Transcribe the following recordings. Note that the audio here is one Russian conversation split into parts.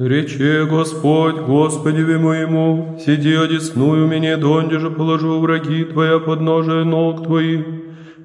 Рече Господь, Господеве моему, сиди одесную мне, донде же положу враги Твоя подножие ног Твоих.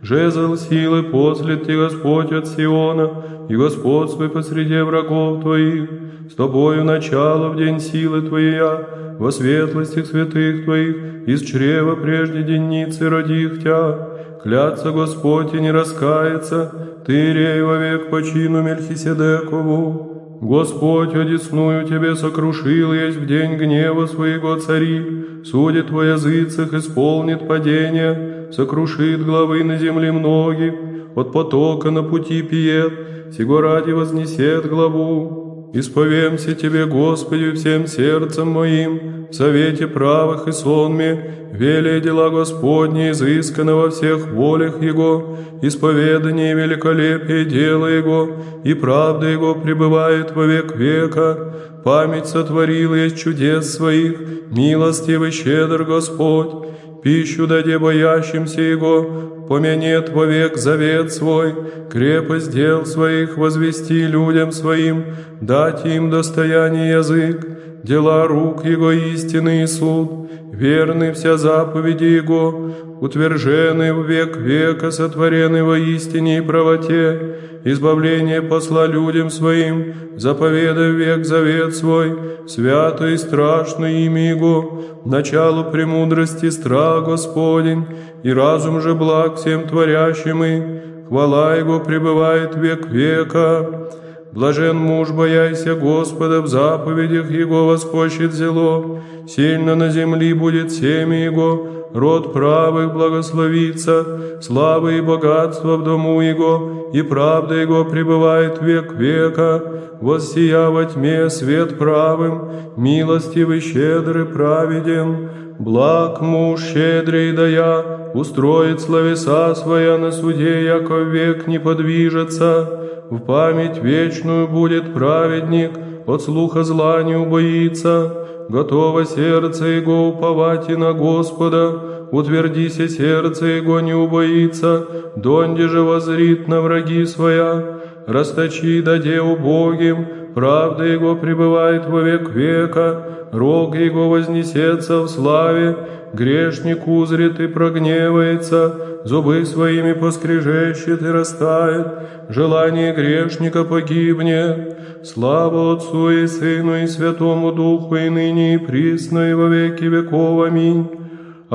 Жезл силы после Ты, Господь, от Сиона, и господствуй посреди врагов Твоих. С Тобою начало в день силы Твоя, во светлости святых Твоих, из чрева прежде денницы родих Тя. Клятся Господь и не раскается, Ты рей вовек почину Мельхиседекову. Господь одесную тебе сокрушил есть в день гнева своего цари, судит во языцах, исполнит падение, сокрушит главы на земле многих, от потока на пути пиет, сего ради вознесет главу. Исповемся Тебе, Господи, всем сердцем моим, в совете правых и сонме, велие дела Господни, изысканно во всех волях Его, исповедание великолепие дела Его, и правда Его пребывает во век века. Память сотворил есть чудес своих, милостивый щедр Господь, пищу даде боящимся Его, помянет вовек завет свой, крепость дел своих возвести людям своим, дать им достояние язык, дела рук Его истины и суд, верны вся заповеди Его, утвержены в век века, сотворены во истине и правоте, избавление посла людям своим, заповедай век завет свой, свято и страшно имя Его, начало премудрости страх Господень, и разум же благ всем творящим и, хвала Его пребывает век века. Блажен муж, бояйся Господа, в заповедях Его восхочет зело, сильно на земли будет семя Его, род правых благословится, слава и богатство в дому Его, и правда Его пребывает век века, воссия во тьме свет правым, милостивый, щедрый, праведен, благ муж щедрый дая, устроит словеса своя на суде, яко век не подвижется, в память вечную будет праведник, от слуха зла не убоится, готово сердце его уповать и на Господа, утвердися сердце его не убоится, донде же возрит на враги своя, расточи даде убогим, правда его пребывает во век века, рог его вознесется в славе, грешник узрит и прогневается, зубы своими поскрежещет и растает, желание грешника погибнет. Слава Отцу и Сыну и Святому Духу, и ныне и присно, и во веки веков. Аминь.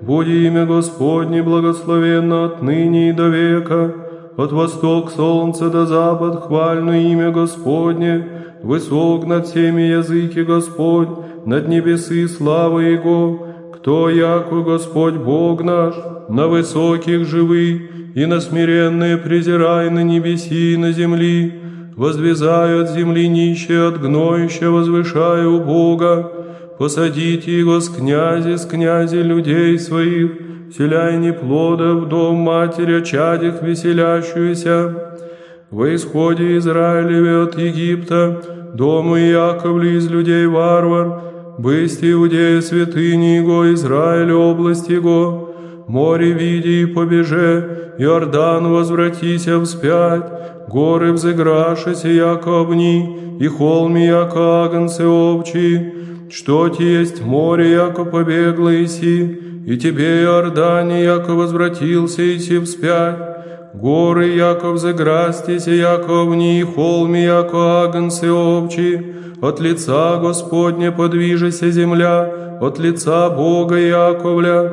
буди имя Господне благословенно отныне и до века. От восток солнца до запад хвально имя Господне, высок над всеми языки Господь, над небесы слава Его. Кто, яко Господь Бог наш, на высоких живы, и на смиренные презирай на небеси и на земли, возвязаю от земли нищие, от гноища возвышаю Бога, посадите его с князи, с князи людей своих, вселяй неплода в дом матери, чадих веселящуюся. Во исходе Израилеве от Египта, дому Яковли из людей варвар, бысти иудея святыни его, Израиля область его, море види и побеже, Иордан возвратися вспять, горы взыграшися, яко обни, и холми, яко агнцы овчи, что ти есть море, яко побегло иси, и тебе, Иордане, яко возвратился иси вспять, горы, яко взыграстися, яко обни, и холми, яко агнцы овчи, от лица Господня подвижися земля, от лица Бога Яковля,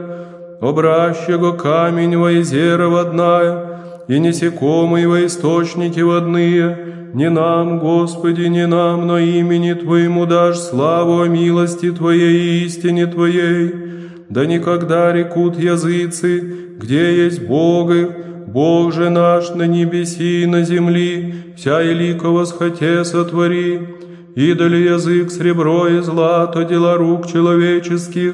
обращего камень во езера водная, и несекомый во источники водные, не нам, Господи, не нам, но имени Твоему дашь славу о милости Твоей и истине Твоей. Да никогда рекут языцы, где есть Бог их, Бог же наш на небеси и на земли, вся елико восхоте сотвори, идоли язык, сребро и злато, дела рук человеческих,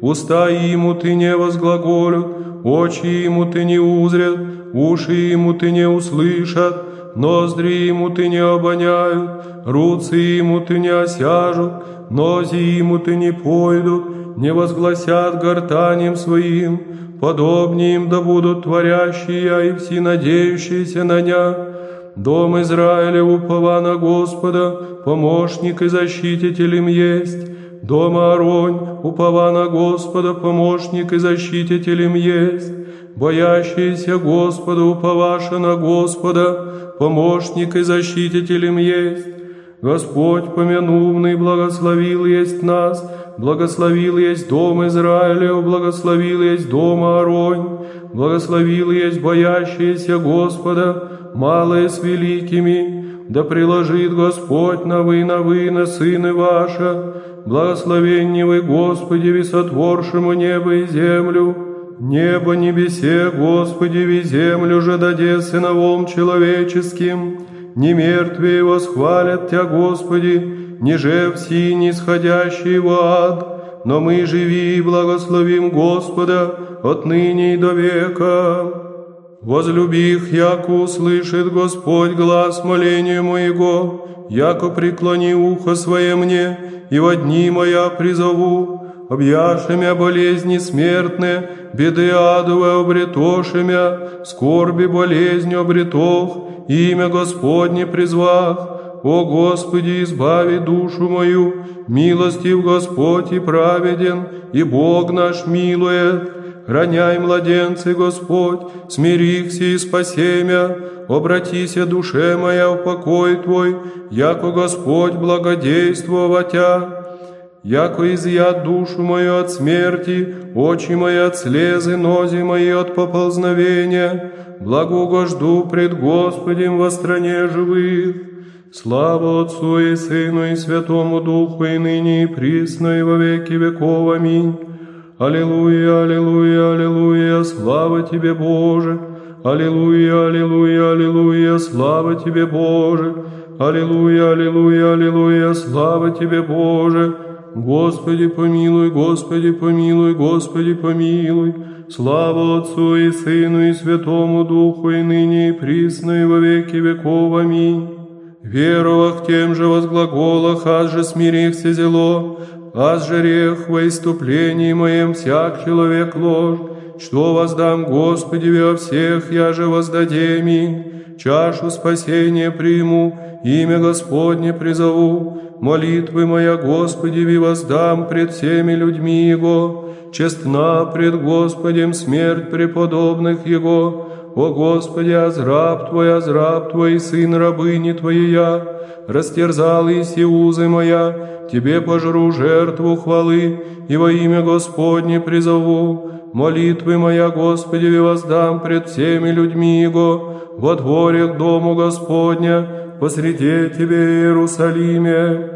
уста ему ты не возглаголют, очи ему ты не узрят, уши ему ты не услышат, ноздри ему ты не обоняют, руцы ему ты не осяжут, нози ему ты не пойдут, не возгласят гортанем своим, подобнее им да будут творящие и все надеющиеся на ня. Дом Израиля упова на Господа, помощник и защититель им есть. Дом Аронь, упова на Господа, помощник и защититель им есть. Боящиеся Господа, уповаша на Господа, помощник и защититель им есть. Господь помянувный благословил есть нас, благословил есть дом Израилев, благословил есть дом Аронь, благословил есть боящиеся Господа, малые с великими, да приложит Господь на вы, на вы, на сыны ваша, благословенни вы, Господи, висотворшему небо и землю, небо небесе, Господи, ви землю же даде сыновом человеческим, не мертвые восхвалят Тя, Господи, ниже все нисходящие в ад, но мы живи и благословим Господа отныне и до века. Возлюби их, яко услышит Господь глаз моления моего, яко преклони ухо свое мне, и во дни моя призову, объяшемя болезни смертные, беды адовые обретошемя, скорби болезни обретох, имя Господне призвах. О Господи, избави душу мою, милостив Господь и праведен, и Бог наш милует. Храняй, младенцы, Господь, смирихся и спасемя, обратися душе моя в покой Твой, яко Господь благодействоватя. Яко изъят душу мою от смерти, очи мои от слезы, нози мои от поползновения, благогожду пред Господем во стране живых. Слава Отцу и Сыну и Святому Духу, и ныне и присно, и во веки веков. Аминь. Аллилуйя, аллилуйя, аллилуйя, слава Тебе, Боже! Аллилуйя, аллилуйя, аллилуйя, слава Тебе, Боже! Аллилуйя, аллилуйя, аллилуйя, слава Тебе, Боже! Господи, помилуй, Господи, помилуй, Господи, помилуй! Слава Отцу и Сыну и Святому Духу, и ныне и присно, и во веки веков. Аминь. Веровах тем же возглаголах, аз же смирихся зело, аз жерех во иступлении моем всяк человек ложь, что воздам Господи во всех, я же воздадем им, чашу спасения приму, имя Господне призову, молитвы моя Господи ви воздам пред всеми людьми Его, честна пред Господем смерть преподобных Его, о Господи, азраб Твой, азраб Твой, сын рабыни я, растерзал и узы моя, Тебе пожру жертву хвалы, и во имя Господне призову. Молитвы моя, Господи, воздам пред всеми людьми Его, во дворе к дому Господня, посреди Тебе, Иерусалиме.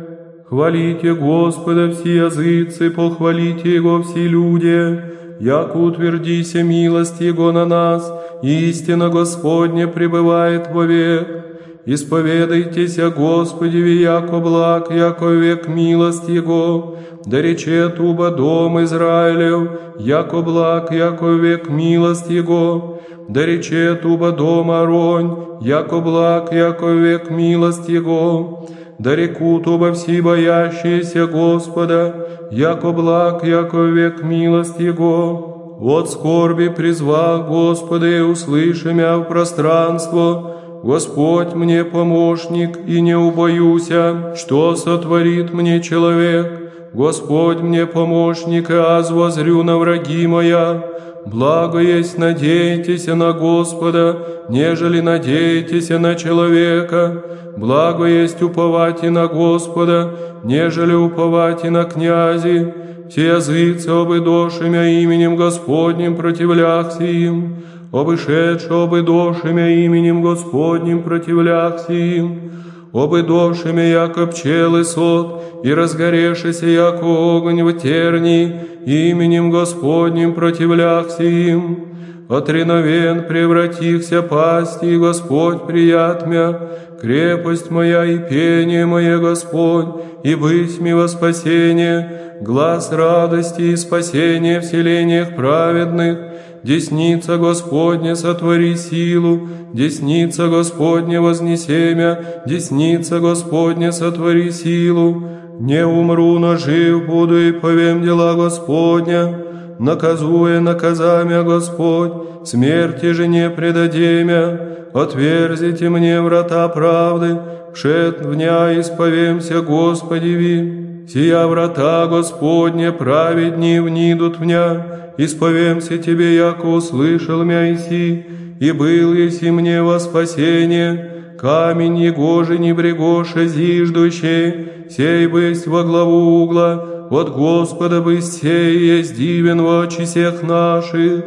Хвалите Господа все языцы, похвалите Его все люди, яко утвердися милость Его на нас, истина Господня пребывает вовек. Исповедайтесь о Господе, яко благ, яко век милость Его, да речет уба дом Израилев, яко благ, яко век милость Его, да речет уба дом Аронь, яко благ, яко век милость Его, да рекут оба все боящиеся Господа, яко благ, яко век милость Его. От скорби призвал Господа и услышимя в пространство, Господь мне помощник, и не убоюся, что сотворит мне человек. Господь мне помощник, и аз возрю на враги моя. Благо есть надейтесь на Господа, нежели надеетесь на человека. Благо есть уповать и на Господа, нежели уповать и на князи. Все языцы обыдошимя именем Господним противляхся им обышедши обыдошимя именем Господним противляхся им, обыдошимя яко пчелы сот, и разгорешися яко огонь в тернии, именем Господним противляхся им, от реновен превратихся пасти, Господь прият мя, крепость моя и пение мое, Господь, и быть ми во спасение, глаз радости и спасения в селениях праведных, Десница Господня сотвори силу, десница Господня вознесемя, десница Господня сотвори силу. Не умру, но жив буду и повем дела Господня, наказуя наказамя Господь, смерти же не предадемя, отверзите мне врата правды, пшет в дня исповемся Господеви, сия врата Господня праведни внидут в дня, исповемся Тебе, яко услышал мя иси, и был еси мне во спасение, камень Егожи не брегоша зиждущий, сей бысть во главу угла, от Господа бысть сей есть дивен в очи всех наших.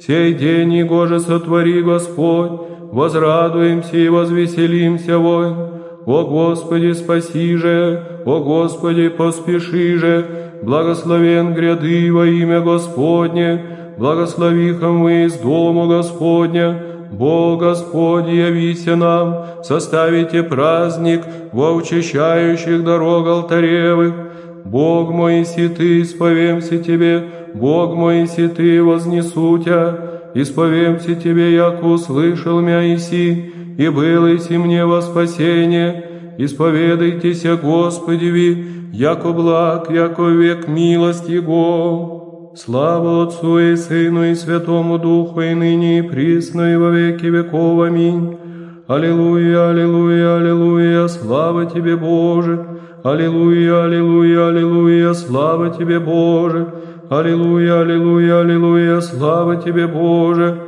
Сей день Егоже сотвори Господь, возрадуемся и возвеселимся войн. О Господи, спаси же, о Господи, поспеши же, благословен гряды во имя Господне, благословихом мы из дома Господня, Бог Господь, явися нам, составите праздник во учащающих дорог алтаревых. Бог мой, си ты, исповемся Тебе, Бог мой, си ты, вознесу Тя, исповемся Тебе, яко услышал мя иси, и иси мне во спасение, исповедайтесь, Господи, яко благ, яко век милость Его. Слава Отцу и Сыну и Святому Духу, и ныне и присно, и во веки веков. Аминь. Аллилуйя, аллилуйя, аллилуйя, слава Тебе, Боже. Аллилуйя, аллилуйя, аллилуйя, слава Тебе, Боже. Аллилуйя, аллилуйя, аллилуйя, слава Тебе, Боже.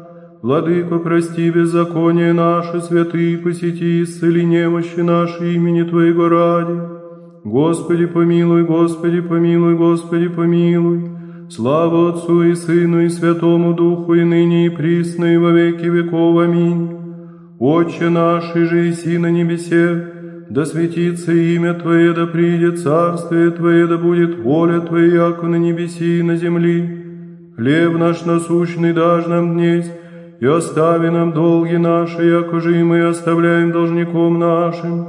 Владыко, прости беззаконие наше, святые, посети, исцели немощи наши имени Твоего ради. Господи помилуй, Господи помилуй, Господи помилуй. Слава Отцу и Сыну и Святому Духу, и ныне и присно, и во веки веков. Аминь. Отче наш, и же иси на небесе, да светится имя Твое, да придет царствие Твое, да будет воля Твоя, яко на небеси и на земли. Хлеб наш насущный дашь нам днесь, и остави нам долги наши, яко же и мы оставляем должником нашим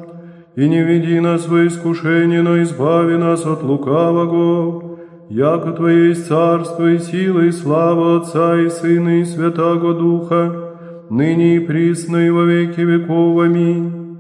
и не веди нас во искушение, но избави нас от лукавого, яко Твое есть царство и сила и слава Отца и Сына и Святаго Духа, ныне и присно и во веки веков. Аминь.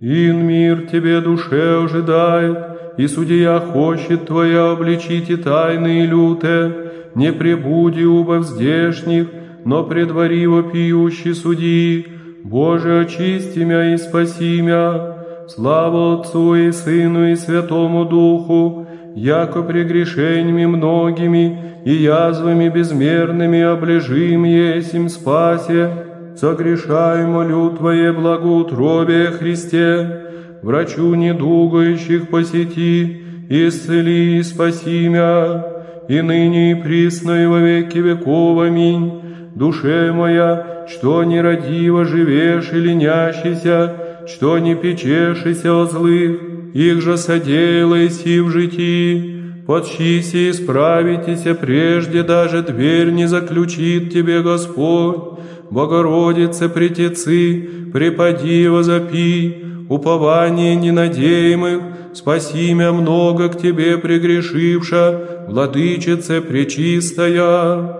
Ин мир Тебе душе ожидает, и судья хочет Твоя обличить и тайны и люте, не прибуди убо здешних, но предвари вопиющий судьи, Боже, очисти мя и спаси мя, Слава Отцу и Сыну и Святому Духу, яко прегрешениями многими и язвами безмерными облежим есим спасе, согрешай, молю Твое благоутробие Христе, врачу недугающих посети, исцели и спаси мя, и ныне и присно и во веки веков. Аминь. Душе моя, что нерадиво живешь и ленящийся, что не печешися о злых, их же содеялайся в житии, подчися и справитеся, прежде даже дверь не заключит тебе Господь. Богородице, претецы, преподи возопи, упование ненадеемых, спаси мя много к тебе прегрешивша, владычице пречистая.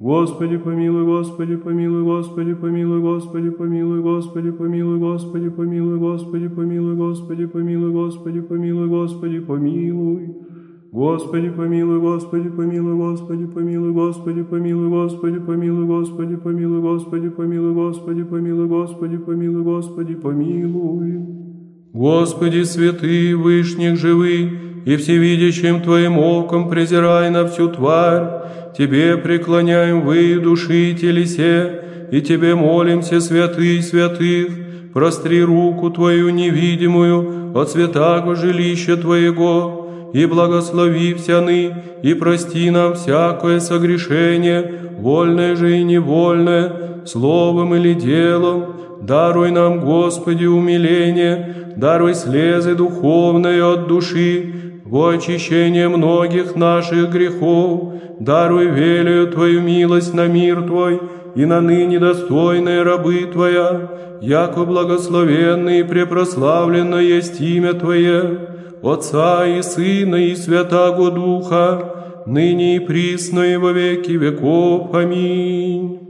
Господи помилуй, Господи помилуй, Господи помилуй, Господи помилуй, Господи помилуй, Господи помилуй, Господи помилуй, Господи помилуй, Господи помилуй, Господи помилуй, Господи помилуй, Господи помилуй, Господи помилуй. Господи, помилуй, Господи, помилуй, Господи, помилуй, Господи, помилуй, Господи, помилуй, Господи, помилуй, Господи, помилуй, Господи, святый, вышних живый, и всевидящим Твоим оком презирай на всю тварь, Тебе преклоняем вы, души и телесе, и Тебе молимся, святый святых, простри руку Твою невидимую от святаго жилища Твоего, и благослови всяны, и прости нам всякое согрешение, вольное же и невольное, словом или делом, даруй нам, Господи, умиление, даруй слезы духовные от души, во очищение многих наших грехов, даруй велию Твою милость на мир Твой и на ныне достойные рабы Твоя, яко благословенный и препрославленно есть имя Твое, Отца и Сына и Святаго Духа, ныне и присно и во веки веков. Аминь.